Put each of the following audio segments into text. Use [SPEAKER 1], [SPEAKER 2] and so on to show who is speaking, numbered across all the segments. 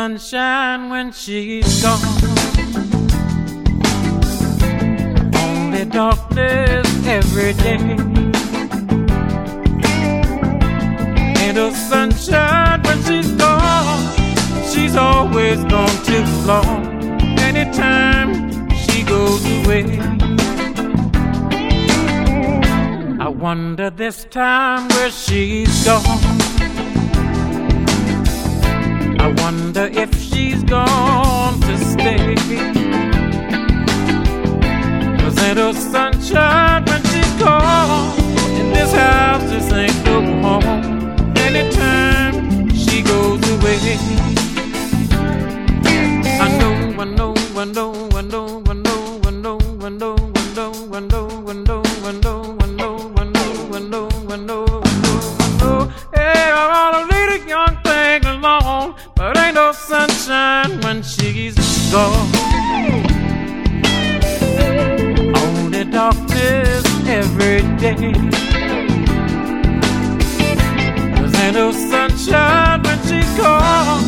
[SPEAKER 1] sunshine when she's gone. Only darkness every day. Little sunshine when she's gone. She's always gone too long. Anytime she goes away. I wonder this time where she's gone wonder if she's gone to stay. Cause ain't no sunshine when she's gone. And this house just ain't no home. Anytime she goes away. I know, I know, I know, I know, I know, I know, I know, I know, I know, I know, I know. I know, I know, I know, I know, I know, I know, I know, I gone when she's gone. Only darkness every day. Cause ain't no sunshine when she's gone.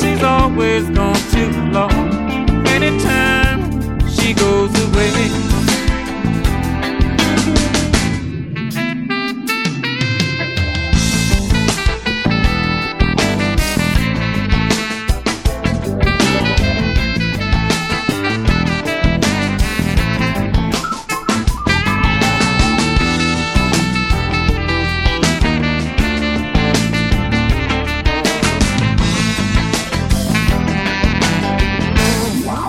[SPEAKER 1] She's always gone too long. Anytime she goes away.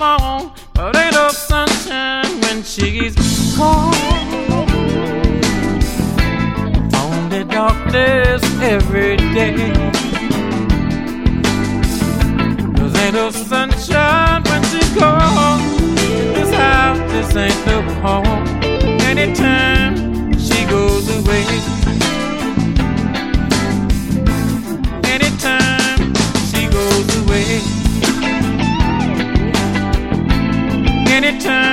[SPEAKER 1] long, but ain't no sunshine when she's gone. Only darkness every day. Cause ain't no sunshine when she's gone. This house, this ain't the home. Anytime she goes away. Time.